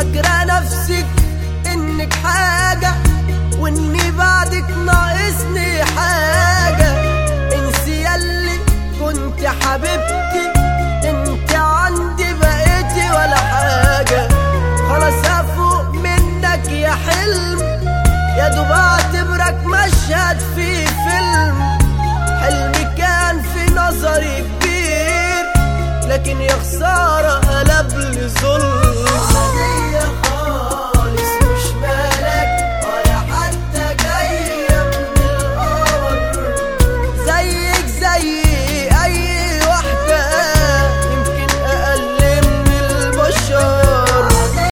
فاكرة نفسك إنك حاجة وإني بعدك ناقصني حاجة. إنسي اللي كنت حبيبتي إنت عندي بقيتي ولا حاجة. خلاص أفوق منك يا حلم يا دوب أعتبرك مشهد في فيلم. حلمي كان في نظري كبير لكن يا خسارة قلب